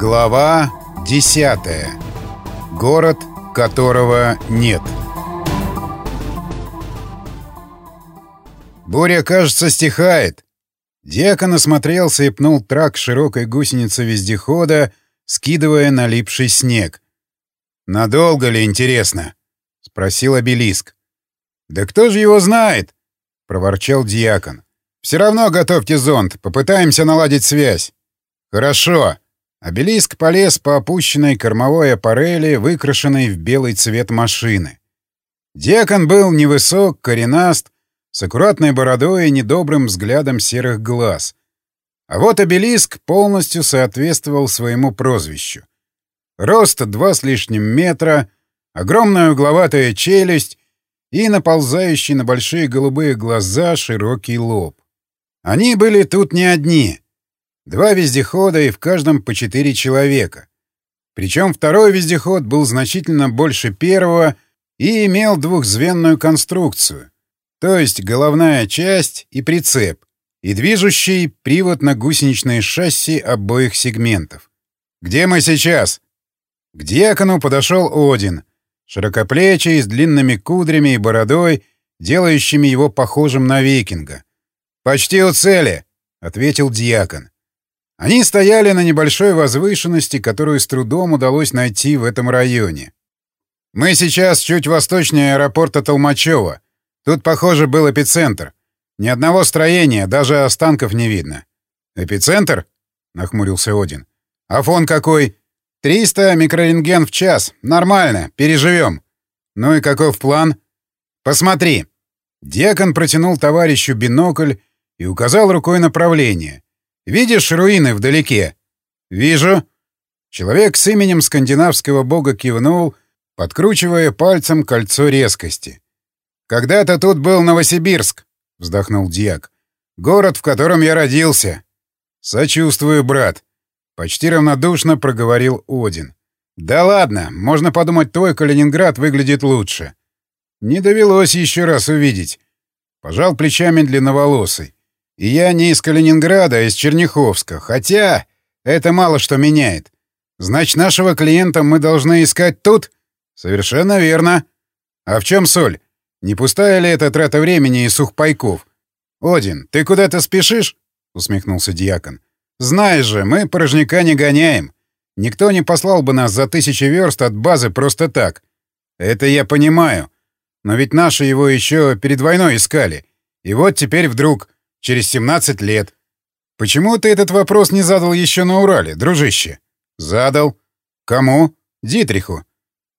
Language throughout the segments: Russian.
Глава 10. Город, которого нет. Буря, кажется, стихает. Дьякон осмотрелся и пнул трак широкой гусеницы вездехода, скидывая налипший снег. «Надолго ли, интересно?» — спросил обелиск. «Да кто же его знает?» — проворчал дьякон. «Все равно готовьте зонт, попытаемся наладить связь». «Хорошо». Обелиск полез по опущенной кормовой аппарели, выкрашенной в белый цвет машины. Дьякон был невысок, коренаст, с аккуратной бородой и недобрым взглядом серых глаз. А вот обелиск полностью соответствовал своему прозвищу. Рост два с лишним метра, огромная угловатая челюсть и наползающий на большие голубые глаза широкий лоб. Они были тут не одни. Два вездехода и в каждом по четыре человека. Причем второй вездеход был значительно больше первого и имел двухзвенную конструкцию, то есть головная часть и прицеп, и движущий привод на гусеничные шасси обоих сегментов. «Где мы сейчас?» К дьякону подошел Один, широкоплечий, с длинными кудрями и бородой, делающими его похожим на викинга. «Почти у цели», — ответил дьякон. Они стояли на небольшой возвышенности, которую с трудом удалось найти в этом районе. «Мы сейчас чуть восточнее аэропорта Толмачева. Тут, похоже, был эпицентр. Ни одного строения, даже останков не видно». «Эпицентр?» — нахмурился Один. «А фон какой?» «Триста микрорентген в час. Нормально. Переживем». «Ну и каков план?» «Посмотри». Дьякон протянул товарищу бинокль и указал рукой направление. «Видишь руины вдалеке?» «Вижу». Человек с именем скандинавского бога кивнул, подкручивая пальцем кольцо резкости. «Когда-то тут был Новосибирск», — вздохнул Дьяк. «Город, в котором я родился». «Сочувствую, брат», Почти равнодушно проговорил Один. «Да ладно, можно подумать, твой Калининград выглядит лучше». Не довелось еще раз увидеть. Пожал плечами длинноволосый. Я не из Калининграда, а из Черняховска. Хотя это мало что меняет. Значит, нашего клиента мы должны искать тут? Совершенно верно. А в чем соль? Не пустая ли это трата времени и сухпайков? Один, ты куда-то спешишь? Усмехнулся дьякон. Знаешь же, мы порожняка не гоняем. Никто не послал бы нас за тысячи верст от базы просто так. Это я понимаю. Но ведь наши его еще перед войной искали. И вот теперь вдруг, через 17 лет. Почему ты этот вопрос не задал еще на Урале, дружище? Задал. Кому? Дитриху.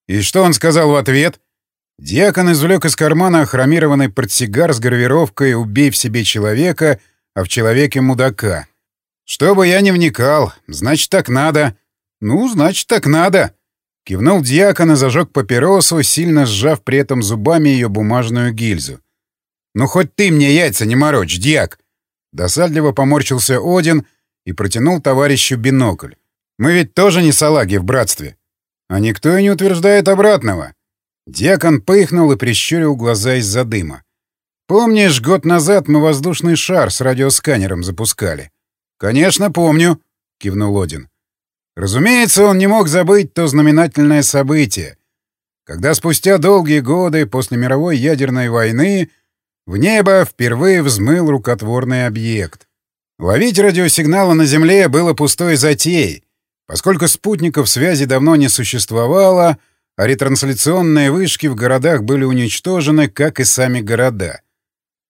И что он сказал в ответ? Диакон извлек из кармана хромированный портсигар с гравировкой «Убей в себе человека, а в человеке мудака». «Чтобы я не вникал. Значит, так надо». «Ну, значит, так надо». Кивнул дьякон и зажег папиросу, сильно сжав при этом зубами ее бумажную гильзу. «Ну, хоть ты мне яйца не морочь, дьяк!» Досадливо поморщился Один и протянул товарищу бинокль. «Мы ведь тоже не салаги в братстве. А никто и не утверждает обратного». Дьякон пыхнул и прищурил глаза из-за дыма. «Помнишь, год назад мы воздушный шар с радиосканером запускали?» «Конечно, помню», — кивнул Один. Разумеется, он не мог забыть то знаменательное событие, когда спустя долгие годы после мировой ядерной войны в небо впервые взмыл рукотворный объект. Ловить радиосигналы на Земле было пустой затеей, поскольку спутников связи давно не существовало, а ретрансляционные вышки в городах были уничтожены, как и сами города.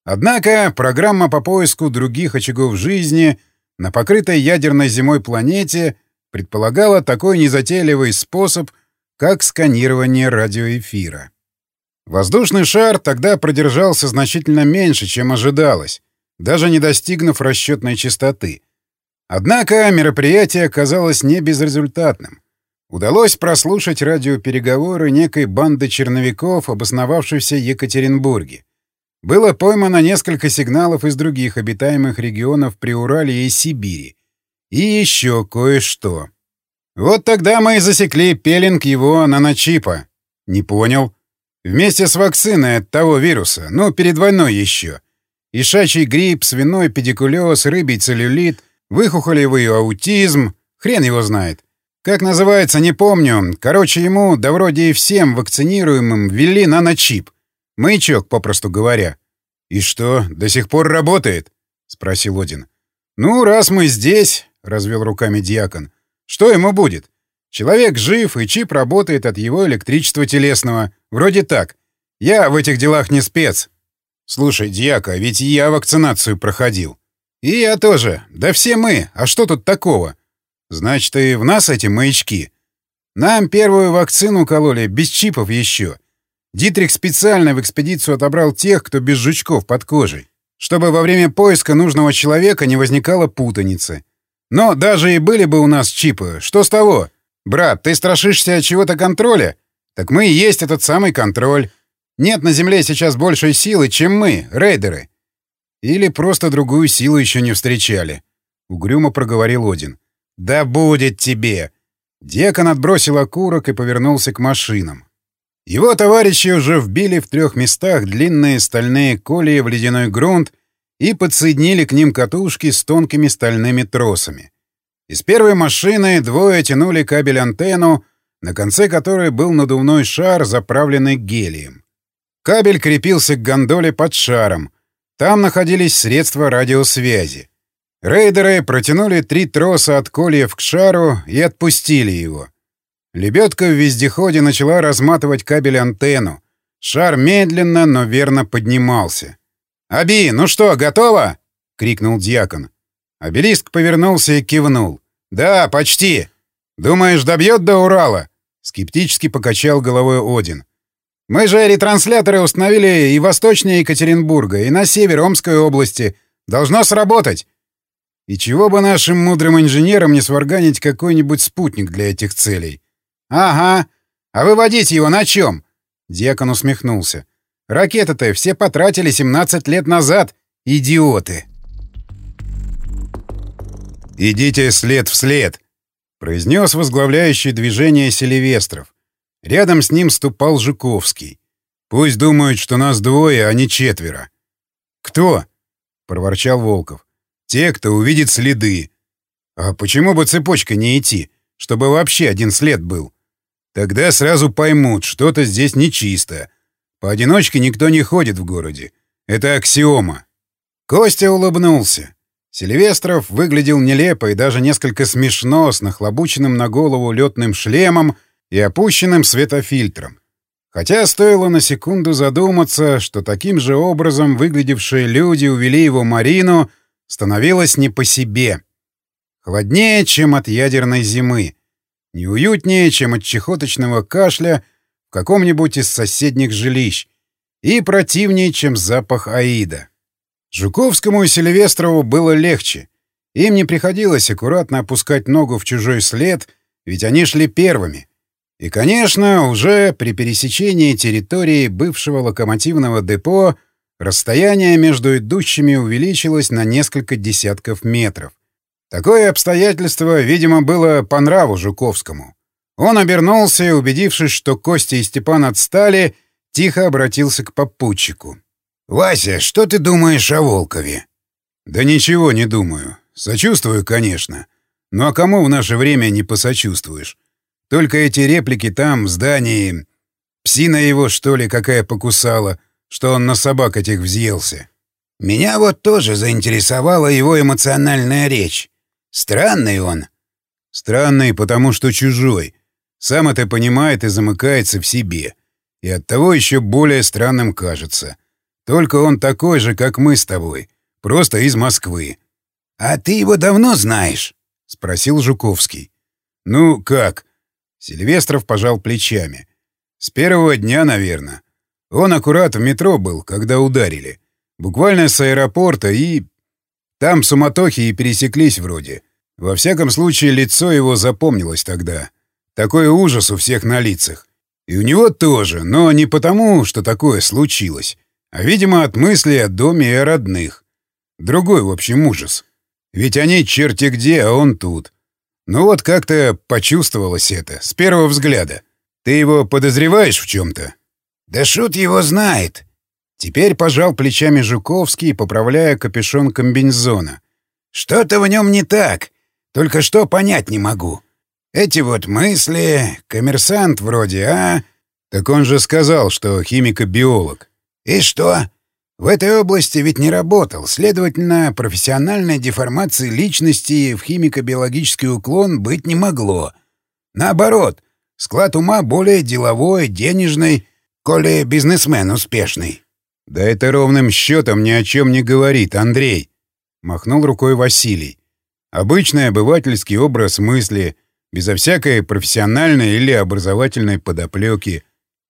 Однако программа по поиску других очагов жизни — на покрытой ядерной зимой планете предполагала такой незатейливый способ, как сканирование радиоэфира. Воздушный шар тогда продержался значительно меньше, чем ожидалось, даже не достигнув расчетной частоты. Однако мероприятие оказалось не безрезультатным. Удалось прослушать радиопереговоры некой банды черновиков, обосновавшейся в Екатеринбурге. Было поймано несколько сигналов из других обитаемых регионов Приуралья и Сибири. И еще кое-что. Вот тогда мы и засекли пеленг его наночипа. Не понял. Вместе с вакциной от того вируса, ну, перед войной еще. Ишачий грипп, свиной педикулез, рыбий целлюлит, выхухолевый аутизм, хрен его знает. Как называется, не помню. Короче, ему, да вроде и всем вакцинируемым, ввели наночип. Маячок, попросту говоря. «И что, до сих пор работает?» — спросил Один. «Ну, раз мы здесь», — развел руками дьякон, — «что ему будет? Человек жив, и чип работает от его электричества телесного. Вроде так. Я в этих делах не спец. Слушай, дьяка, ведь я вакцинацию проходил. И я тоже. Да все мы. А что тут такого? Значит, и в нас эти маячки. Нам первую вакцину кололи без чипов еще. Дитрих специально в экспедицию отобрал тех, кто без жучков под кожей, чтобы во время поиска нужного человека не возникало путаницы. Но даже и были бы у нас чипы, что с того? Брат, ты страшишься чего-то контроля? Так мы и есть этот самый контроль. Нет на Земле сейчас большей силы, чем мы, рейдеры. Или просто другую силу еще не встречали. Угрюмо проговорил Один. «Да будет тебе!» Декон отбросил окурок и повернулся к машинам. Его товарищи уже вбили в трех местах длинные стальные колеи в ледяной грунт и подсоединили к ним катушки с тонкими стальными тросами. Из первой машины двое тянули кабель-антенну, на конце которой был надувной шар, заправленный гелием. Кабель крепился к гондоле под шаром. Там находились средства радиосвязи. Рейдеры протянули три троса от кольев к шару и отпустили его. Лебедка в вездеходе начала разматывать кабель-антенну. Шар медленно, но верно поднимался. «Аби, ну что, готово?» — крикнул дьякон. Обелиск повернулся и кивнул. «Да, почти. Думаешь, добьет до Урала?» Скептически покачал головой Один. «Мы же ретрансляторы установили и восточнее Екатеринбурга, и на север Омской области. Должно сработать. И чего бы нашим мудрым инженерам не сварганить какой-нибудь спутник для этих целей? Ага. А выводить его на чем? Дьякон усмехнулся. Ракеты-то все потратили 17 лет назад. Идиоты. «Идите след в след», — произнес возглавляющий движение Селивестров. Рядом с ним ступал Жуковский. «Пусть думают, что нас двое, а не четверо». «Кто?» — проворчал Волков. Те, кто увидит следы. А почему бы цепочкой не идти, чтобы вообще один след был? Тогда сразу поймут, что-то здесь нечисто. Поодиночке никто не ходит в городе. Это аксиома. Костя улыбнулся. Сильвестров выглядел нелепо и даже несколько смешно с нахлобученным на голову летным шлемом и опущенным светофильтром. Хотя стоило на секунду задуматься, что таким же образом выглядевшие люди увели его Марину становилось не по себе. Холоднее, чем от ядерной зимы. Неуютнее, чем от чехоточного кашля в каком-нибудь из соседних жилищ. И противнее, чем запах Аида. Жуковскому и Сильвестрову было легче. Им не приходилось аккуратно опускать ногу в чужой след, ведь они шли первыми. И, конечно, уже при пересечении территории бывшего локомотивного депо Расстояние между идущими увеличилось на несколько десятков метров. Такое обстоятельство, видимо, было по нраву Жуковскому. Он обернулся и, убедившись, что Костя и Степан отстали, тихо обратился к попутчику. «Вася, что ты думаешь о Волкове?» «Да ничего не думаю. Сочувствую, конечно. Ну а кому в наше время не посочувствуешь? Только эти реплики там, в здании... Псина его, что ли, какая покусала что он на собак этих взъелся. Меня вот тоже заинтересовала его эмоциональная речь. Странный он. Странный, потому что чужой. Сам это понимает и замыкается в себе. И оттого еще более странным кажется. Только он такой же, как мы с тобой. Просто из Москвы. — А ты его давно знаешь? — спросил Жуковский. — Ну, как? Сильвестров пожал плечами. — С первого дня, наверное. Он аккурат в метро был, когда ударили. Буквально с аэропорта и... Там суматохи и пересеклись вроде. Во всяком случае, лицо его запомнилось тогда. Такой ужас у всех на лицах. И у него тоже, но не потому, что такое случилось, а, видимо, от мысли о доме и о родных. Другой, в общем, ужас. Ведь они черти где, а он тут. Ну вот как-то почувствовалось это, с первого взгляда. Ты его подозреваешь в чем-то? «Да шут его знает!» Теперь пожал плечами Жуковский, поправляя капюшон комбинезона. «Что-то в нем не так. Только что понять не могу. Эти вот мысли, коммерсант вроде, а? Так он же сказал, что химико-биолог. И что? В этой области ведь не работал, следовательно, профессиональной деформации личности в химико-биологический уклон быть не могло. Наоборот, склад ума более деловой, денежный, коли бизнесмен успешный. «Да это ровным счетом ни о чем не говорит, Андрей!» — махнул рукой Василий. «Обычный обывательский образ мысли, безо всякой профессиональной или образовательной подоплеки».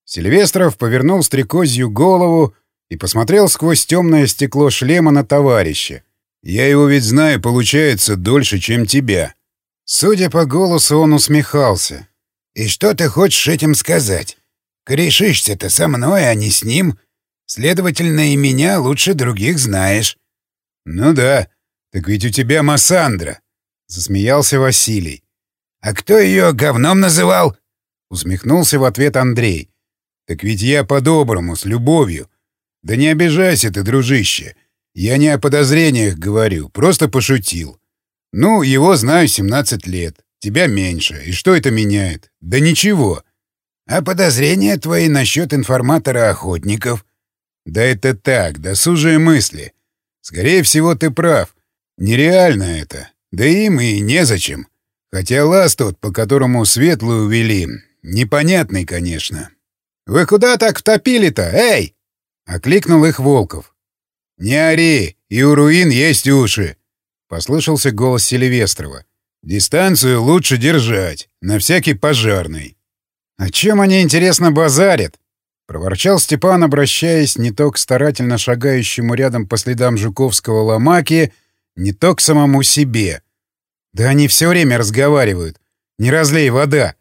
Сильвестров повернул стрекозью голову и посмотрел сквозь темное стекло шлема на товарища. «Я его ведь знаю, получается, дольше, чем тебя». Судя по голосу, он усмехался. «И что ты хочешь этим сказать? Корешишься-то со мной, а не с ним?» Следовательно, и меня лучше других знаешь. — Ну да. Так ведь у тебя Массандра. — засмеялся Василий. — А кто ее говном называл? — усмехнулся в ответ Андрей. — Так ведь я по-доброму, с любовью. Да не обижайся ты, дружище. Я не о подозрениях говорю, просто пошутил. Ну, его знаю 17 лет. Тебя меньше. И что это меняет? Да ничего. А подозрения твои насчет информатора охотников? Да это так, досужие мысли. Скорее всего, ты прав. Нереально это. Да им и незачем. Хотя лаз тот, по которому светлую увели, непонятный, конечно. «Вы куда так втопили-то, эй?» — окликнул их Волков. «Не ори, и у руин есть уши», — послышался голос Селивестрова. «Дистанцию лучше держать, на всякий пожарный». «О чем они, интересно, базарят?» Проворчал Степан, обращаясь не то к старательно шагающему рядом по следам Жуковского ломаки, не то к самому себе. «Да они все время разговаривают. Не разлей вода!»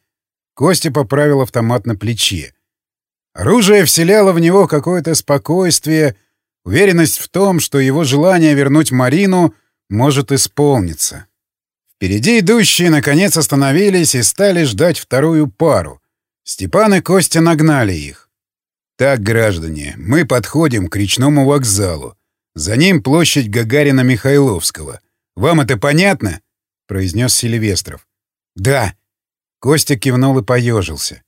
Костя поправил автомат на плече. Оружие вселяло в него какое-то спокойствие, уверенность в том, что его желание вернуть Марину может исполниться. Впереди идущие наконец остановились и стали ждать вторую пару. Степан и Костя нагнали их. «Так, граждане, мы подходим к речному вокзалу. За ним площадь Гагарина-Михайловского. Вам это понятно?» — произнес Сильвестров. «Да». Костя кивнул и поежился.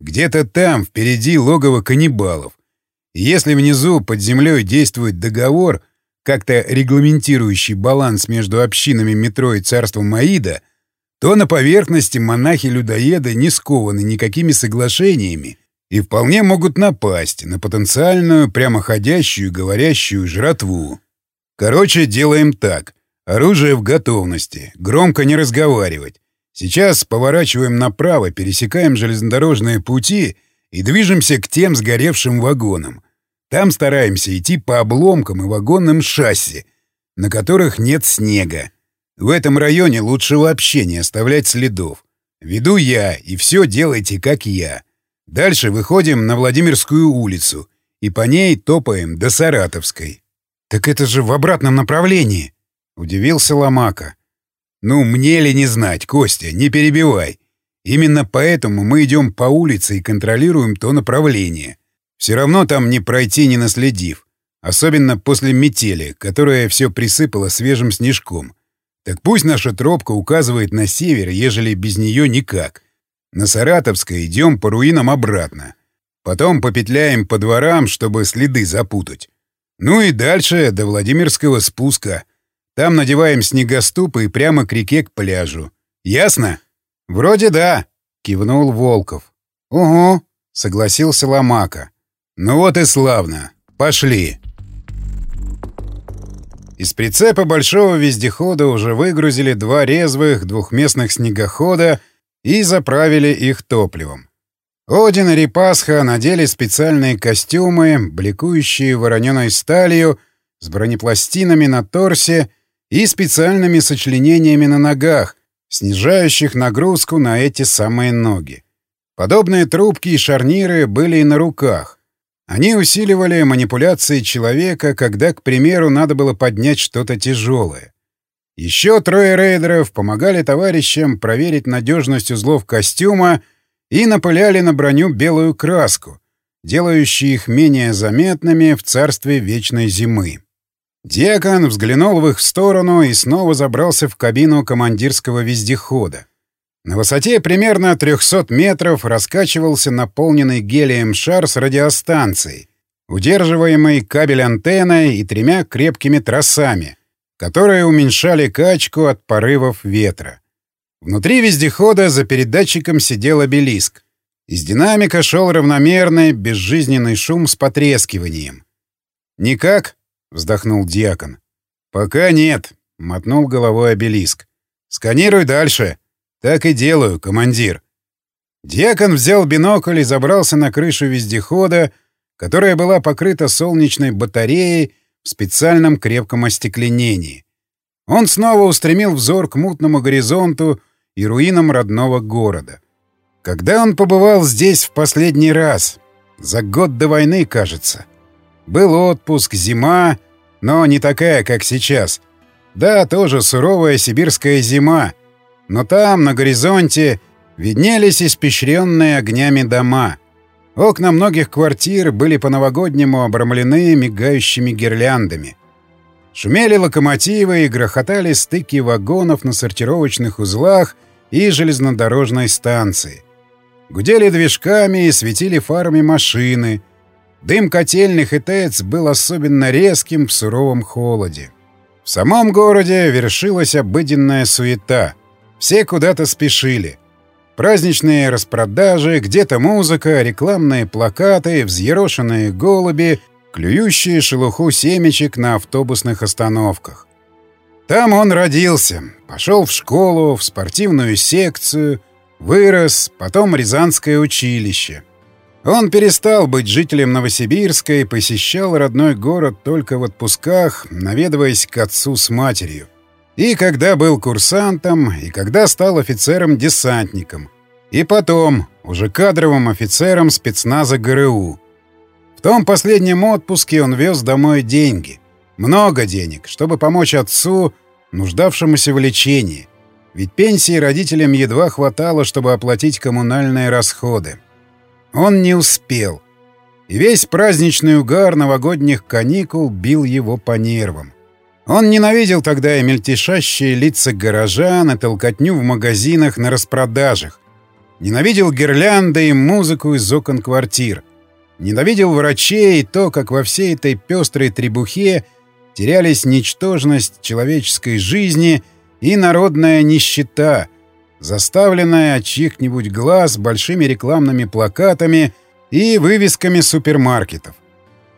«Где-то там, впереди логово каннибалов. если внизу под землей действует договор, как-то регламентирующий баланс между общинами метро и царством Аида, то на поверхности монахи-людоеды не скованы никакими соглашениями, и вполне могут напасть на потенциальную прямоходящую говорящую жратву. Короче, делаем так. Оружие в готовности. Громко не разговаривать. Сейчас поворачиваем направо, пересекаем железнодорожные пути и движемся к тем сгоревшим вагонам. Там стараемся идти по обломкам и вагонным шасси, на которых нет снега. В этом районе лучше вообще не оставлять следов. Веду я, и все делайте как я. Дальше выходим на Владимирскую улицу и по ней топаем до Саратовской. — Так это же в обратном направлении! — удивился Ломака. — Ну, мне ли не знать, Костя, не перебивай. Именно поэтому мы идем по улице и контролируем то направление. Все равно там не пройти, не наследив. Особенно после метели, которая все присыпала свежим снежком. Так пусть наша тропка указывает на север, ежели без нее никак. На Саратовской идем по руинам обратно. Потом попетляем по дворам, чтобы следы запутать. Ну и дальше до Владимирского спуска. Там надеваем снегоступы и прямо к реке к пляжу. Ясно? Вроде да, кивнул Волков. Угу, согласился Ломака. Ну вот и славно. Пошли. Из прицепа большого вездехода уже выгрузили два резвых двухместных снегохода и заправили их топливом. Один и Репасха надели специальные костюмы, бликующие вороненой сталью, с бронепластинами на торсе и специальными сочленениями на ногах, снижающих нагрузку на эти самые ноги. Подобные трубки и шарниры были и на руках. Они усиливали манипуляции человека, когда, к примеру, надо было поднять что-то тяжелое. Еще трое рейдеров помогали товарищам проверить надежность узлов костюма и напыляли на броню белую краску, делающую их менее заметными в царстве вечной зимы. Декан взглянул в их сторону и снова забрался в кабину командирского вездехода. На высоте примерно 300 метров раскачивался наполненный гелием шар с радиостанцией, удерживаемый кабель-антенной и тремя крепкими тросами, которые уменьшали качку от порывов ветра. Внутри вездехода за передатчиком сидел обелиск. Из динамика шел равномерный, безжизненный шум с потрескиванием. «Никак?» — вздохнул дьякон. «Пока нет», — мотнул головой обелиск. «Сканируй дальше». «Так и делаю, командир». Дьякон взял бинокль и забрался на крышу вездехода, которая была покрыта солнечной батареей в специальном крепком остекленении. Он снова устремил взор к мутному горизонту и руинам родного города. Когда он побывал здесь в последний раз? За год до войны, кажется. Был отпуск, зима, но не такая, как сейчас. Да, тоже суровая сибирская зима. Но там, на горизонте, виднелись испещренные огнями дома. Окна многих квартир были по-новогоднему обрамлены мигающими гирляндами. Шумели локомотивы и грохотали стыки вагонов на сортировочных узлах и железнодорожной станции. Гудели движками и светили фарами машины. Дым котельных и ТЭЦ был особенно резким в суровом холоде. В самом городе вершилась обыденная суета. Все куда-то спешили. Праздничные распродажи, где-то музыка, рекламные плакаты, взъерошенные голуби, клюющие шелуху семечек на автобусных остановках. Там он родился, пошел в школу, в спортивную секцию, вырос, потом Рязанское училище. Он перестал быть жителем Новосибирска и посещал родной город только в отпусках, наведываясь к отцу с матерью. И когда был курсантом, и когда стал офицером-десантником. И потом, уже кадровым офицером спецназа ГРУ. В том последнем отпуске он вез домой деньги — много денег, чтобы помочь отцу, нуждавшемуся в лечении. Ведь пенсии родителям едва хватало, чтобы оплатить коммунальные расходы. Он не успел. И весь праздничный угар новогодних каникул бил его по нервам. Он ненавидел тогда и мельтешащие лица горожан, и толкотню в магазинах на распродажах. Ненавидел гирлянды и музыку из окон квартир. Ненавидел врачей и то, как во всей этой пестрой требухе терялись ничтожность человеческой жизни и народная нищета, заставленная от чьих-нибудь глаз большими рекламными плакатами и вывесками супермаркетов.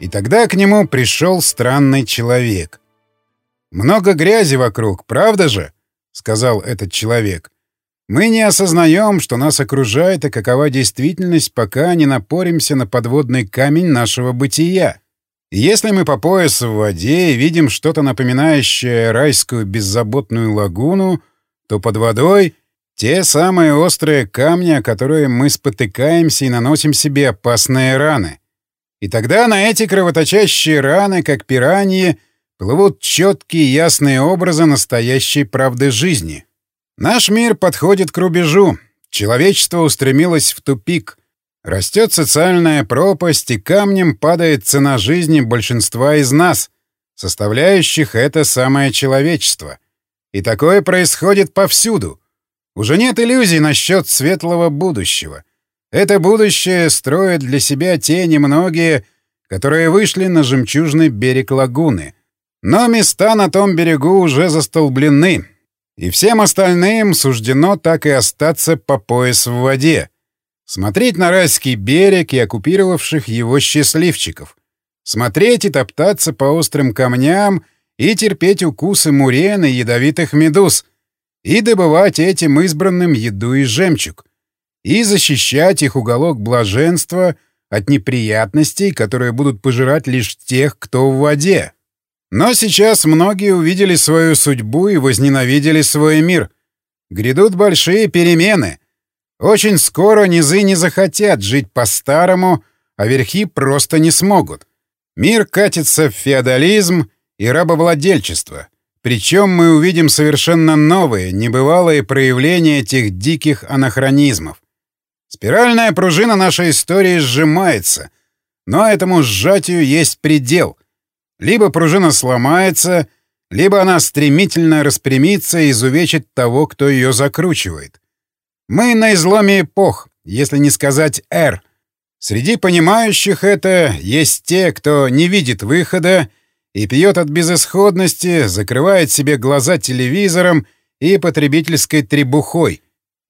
И тогда к нему пришел странный человек. «Много грязи вокруг, правда же?» — сказал этот человек. «Мы не осознаем, что нас окружает и какова действительность, пока не напоримся на подводный камень нашего бытия». Если мы по пояс в воде и видим что-то напоминающее райскую беззаботную лагуну, то под водой те самые острые камни, о которые мы спотыкаемся и наносим себе опасные раны. И тогда на эти кровоточащие раны, как пираньи, плывут четкие ясные образы настоящей правды жизни. Наш мир подходит к рубежу. Человечество устремилось в тупик. Растет социальная пропасть, и камнем падает цена жизни большинства из нас, составляющих это самое человечество. И такое происходит повсюду. Уже нет иллюзий насчет светлого будущего. Это будущее строят для себя те немногие, которые вышли на жемчужный берег лагуны. Но места на том берегу уже застолблены, и всем остальным суждено так и остаться по пояс в воде — Смотреть на райский берег и оккупировавших его счастливчиков. Смотреть и топтаться по острым камням и терпеть укусы мурен и ядовитых медуз. И добывать этим избранным еду и жемчуг. И защищать их уголок блаженства от неприятностей, которые будут пожирать лишь тех, кто в воде. Но сейчас многие увидели свою судьбу и возненавидели свой мир. Грядут большие перемены — очень скоро низы не захотят жить по-старому, а верхи просто не смогут. Мир катится в феодализм и рабовладельчество. Причем мы увидим совершенно новые, небывалые проявления этих диких анахронизмов. Спиральная пружина нашей истории сжимается, но этому сжатию есть предел. Либо пружина сломается, либо она стремительно распрямится и изувечит того, кто ее закручивает. Мы на изломе эпох, если не сказать «эр». Среди понимающих это есть те, кто не видит выхода и пьет от безысходности, закрывает себе глаза телевизором и потребительской требухой.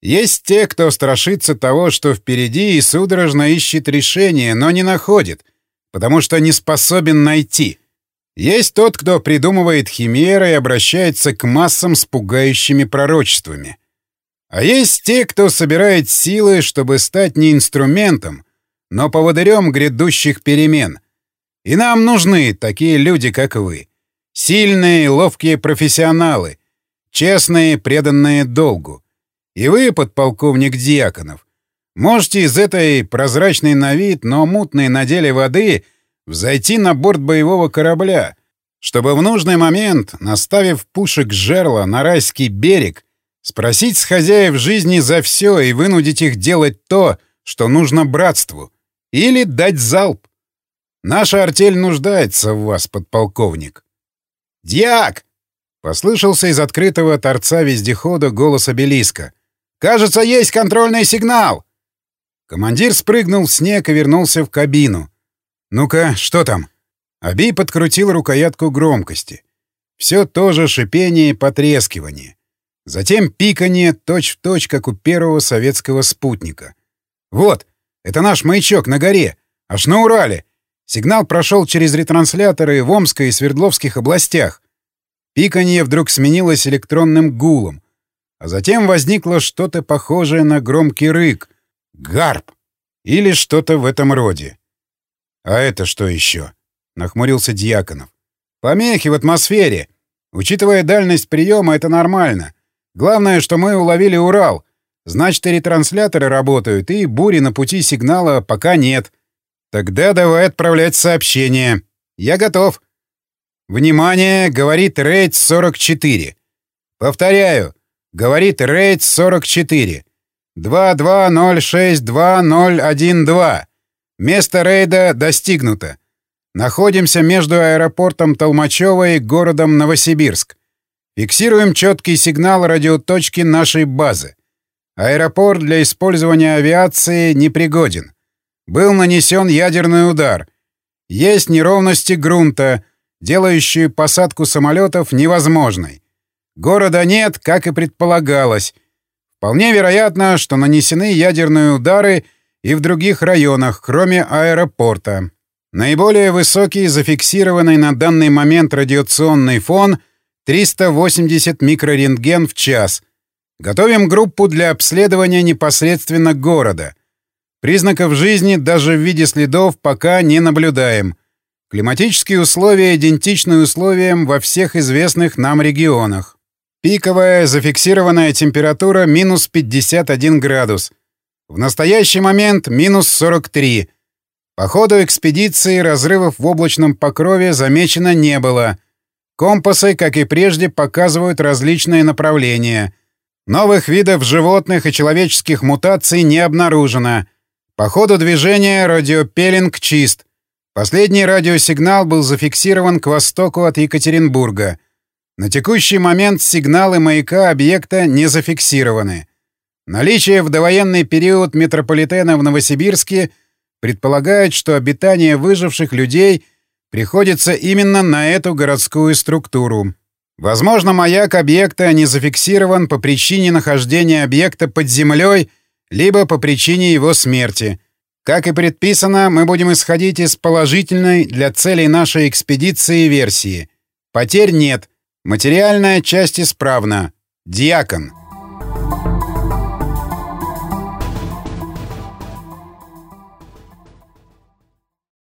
Есть те, кто страшится того, что впереди и судорожно ищет решение, но не находит, потому что не способен найти. Есть тот, кто придумывает химеры и обращается к массам с пугающими пророчествами. А есть те, кто собирает силы, чтобы стать не инструментом, но поводырем грядущих перемен. И нам нужны такие люди, как вы. Сильные, ловкие профессионалы, честные, преданные долгу. И вы, подполковник Дьяконов, можете из этой прозрачной на вид, но мутной на деле воды взойти на борт боевого корабля, чтобы в нужный момент, наставив пушек жерла на райский берег, спросить с хозяев жизни за все и вынудить их делать то, что нужно братству — или дать залп. Наша артель нуждается в вас, подполковник. «Дьяк!» — послышался из открытого торца вездехода голос обелиска. «Кажется, есть контрольный сигнал!» Командир спрыгнул в снег и вернулся в кабину. «Ну-ка, что там?» Аби подкрутил рукоятку громкости. Все то же шипение и потрескивание. Затем пиканье точь-в-точь, точь, как у первого советского спутника. «Вот, это наш маячок на горе, аж на Урале. Сигнал прошел через ретрансляторы в Омской и Свердловских областях. Пиканье вдруг сменилось электронным гулом, а затем возникло что-то похожее на громкий рык. Гарп! Или что-то в этом роде. «А это что еще?» — нахмурился Дьяконов. «Помехи в атмосфере. Учитывая дальность приема, это нормально. Главное, что мы уловили Урал, Значит, и ретрансляторы работают, и бури на пути сигнала пока нет. Тогда давай отправлять сообщение. Я готов. Внимание, говорит рейд 44. Повторяю, говорит рейд 44. 22062012. Место рейда достигнуто. Находимся между аэропортом Толмачева и городом Новосибирск. Фиксируем четкий сигнал радиоточки нашей базы. Аэропорт для использования авиации непригоден. Был нанесен ядерный удар. Есть неровности грунта, делающие посадку самолетов невозможной. Города нет, как и предполагалось. Вполне вероятно, что нанесены ядерные удары и в других районах, кроме аэропорта. Наиболее высокий зафиксированный на данный момент радиационный фон — 380 микрорентген в час — Готовим группу для обследования непосредственно города. Признаков жизни даже в виде следов пока не наблюдаем. Климатические условия идентичны условиям во всех известных нам регионах. Пиковая зафиксированная температура минус 51 градус. В настоящий момент минус 43. По ходу экспедиции разрывов в облачном покрове замечено не было. Компасы, как и прежде, показывают различные направления — Новых видов животных и человеческих мутаций не обнаружено. По ходу движения радиопеллинг чист. Последний радиосигнал был зафиксирован к востоку от Екатеринбурга. На текущий момент сигналы маяка объекта не зафиксированы. Наличие в довоенный период метрополитена в Новосибирске предполагает, что обитание выживших людей приходится именно на эту городскую структуру. Возможно, маяк объекта не зафиксирован по причине нахождения объекта под землей либо по причине его смерти. Как и предписано, мы будем исходить из положительной для целей нашей экспедиции версии. Потерь нет. Материальная часть исправна. Диакон.